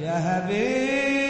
يا حبيب